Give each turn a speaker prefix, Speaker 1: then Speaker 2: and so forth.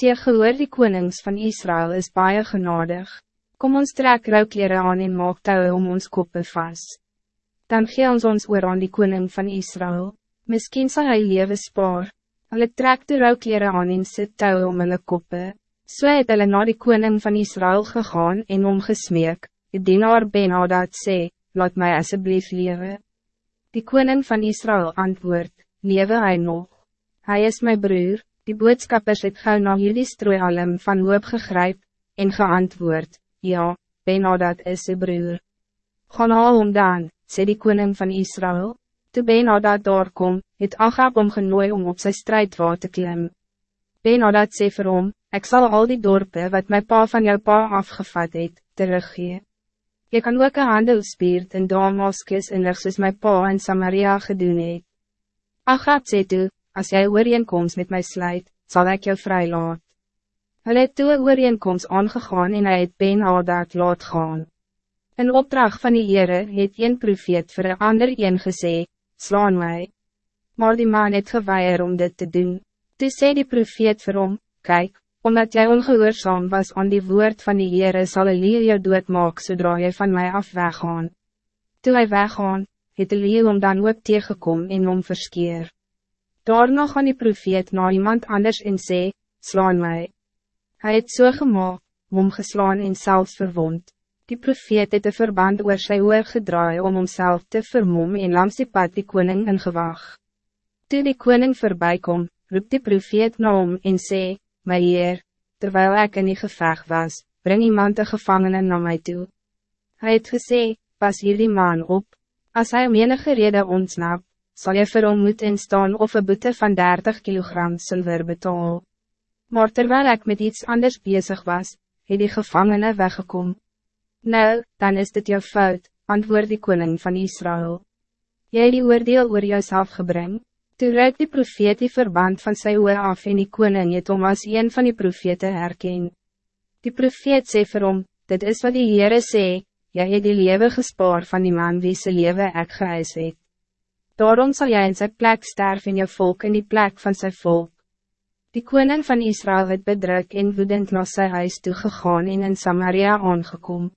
Speaker 1: tegehoor die konings van Israël is baie genadig. Kom ons trek rouwkleren aan en maak touwe om ons koppen vast. Dan gee ons ons oor aan die koning van Israël. Misschien zal hij leven spaar. Hulle trek de rouwkleren aan en sit touwe om hulle koppe. So het hulle na die koning van Israël gegaan en omgesmeek. Die dienaar Ben-Hadad sê, laat mij alsjeblieft leven. Die koning van Israël antwoord, lewe hij nog. Hij is mijn broer, die boodskappers het gauw na jullie strooialem van hoop gegryp, en geantwoord, ja, Ben-Hadad is zijn broer. Gaan al om dan, sê die koning van Israël. Toe Ben-Hadad daar kom, het Agab om genooi om op zijn strijdwaar te klim. Ben-Hadad sê vir hom, ek sal al die dorpen wat mijn pa van jou pa afgevat het, teruggee. Je kan ook een handelspeert in Damascus en lig soos my pa in Samaria gedoen het. Agab sê toe, as jy ooreenkomst met my sluit, zal ik jou vrylaat. Hy het toe ooreenkomst aangegaan en hy het Ben Hadad laat gaan. In opdracht van die Heere het een profeet vir een ander een gesê, slaan mij. Maar die man het geweier om dit te doen. Toe sê die profeet vir hom, kyk, omdat jij ongehoorzaam was aan die woord van die Heere sal Elie jou doodmaak zodra je van mij af weggaan. Toe hy weggaan, het Elie om dan ook tegengekom en om verskeer. Daarna gaan die profeet na iemand anders en sê, slaan mij. Hij het so gemaakt, om geslaan en zelfs verwond. Die profeet het een verband oor sy oor gedraai om homself te vermom en langs die pad die koning in gewag. Toe die koning voorbijkom, roep die profeet na hom en sê, my heer, terwijl ik in die geveg was, breng iemand de gevangene naar mij toe. Hij het gesê, pas hier die man op, als hij om enige rede ontsnap, zal je vir hom moet instaan of een boete van 30 kilogram zilver betaal. Maar terwijl ik met iets anders bezig was, het die gevangene weggekom. Nou, dan is dit jou fout, antwoord die koning van Israël. Jij die oordeel oor jouself gebring, Toe ruik die profeet die verband van sy oor af en die koning het om as een van die profete herken. Die profeet sê vir hom, dit is wat die Heere sê, jy het die lewe gespaar van die man wie sy lewe ek gehuis het. Daarom zal jij in zijn plek sterven in je volk in die plek van zijn volk. Die koning van Israël het bedruk en woedend na sy huis toegegaan en in Samaria aangekomen.